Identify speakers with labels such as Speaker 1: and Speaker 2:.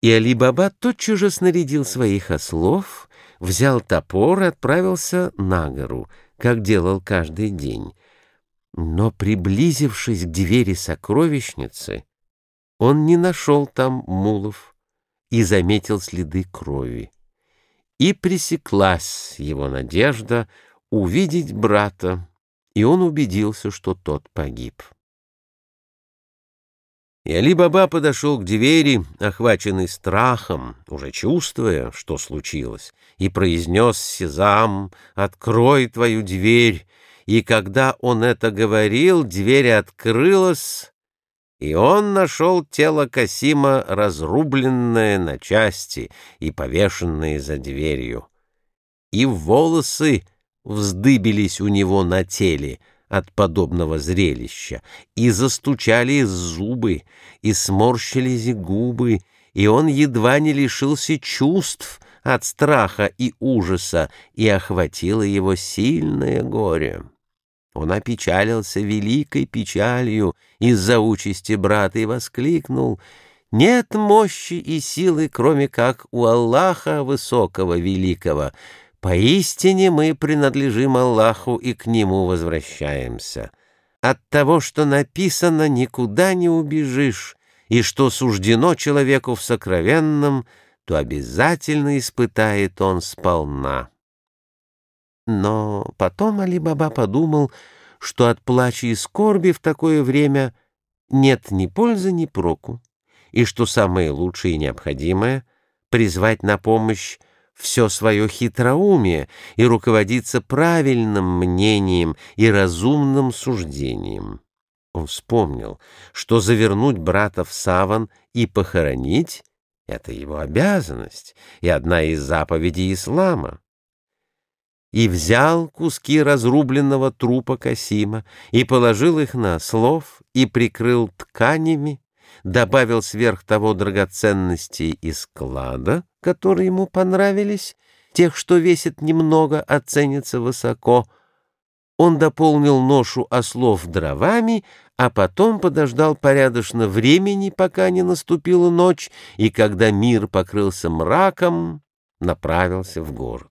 Speaker 1: И Али-Баба тотчас же снарядил своих ослов, взял топор и отправился на гору, как делал каждый день. Но, приблизившись к двери сокровищницы, он не нашел там мулов и заметил следы крови. И пресеклась его надежда увидеть брата, и он убедился, что тот погиб. И Али-Баба подошел к двери, охваченный страхом, уже чувствуя, что случилось, и произнес Сезам, «Открой твою дверь!» И когда он это говорил, дверь открылась, и он нашел тело Касима, разрубленное на части и повешенное за дверью. И волосы вздыбились у него на теле — от подобного зрелища, и застучали зубы, и сморщились губы, и он едва не лишился чувств от страха и ужаса, и охватило его сильное горе. Он опечалился великой печалью из-за участи брата и воскликнул «Нет мощи и силы, кроме как у Аллаха Высокого Великого». Поистине мы принадлежим Аллаху и к Нему возвращаемся. От того, что написано, никуда не убежишь, и что суждено человеку в сокровенном, то обязательно испытает он сполна. Но потом Али-Баба подумал, что от плача и скорби в такое время нет ни пользы, ни проку, и что самое лучшее и необходимое — призвать на помощь все свое хитроумие и руководиться правильным мнением и разумным суждением. Он вспомнил, что завернуть брата в саван и похоронить — это его обязанность и одна из заповедей ислама. И взял куски разрубленного трупа Касима и положил их на слов и прикрыл тканями, добавил сверх того драгоценностей из склада, которые ему понравились, тех, что весит немного, а высоко. Он дополнил ношу ослов дровами, а потом подождал порядочно времени, пока не наступила ночь, и когда мир покрылся мраком, направился в город.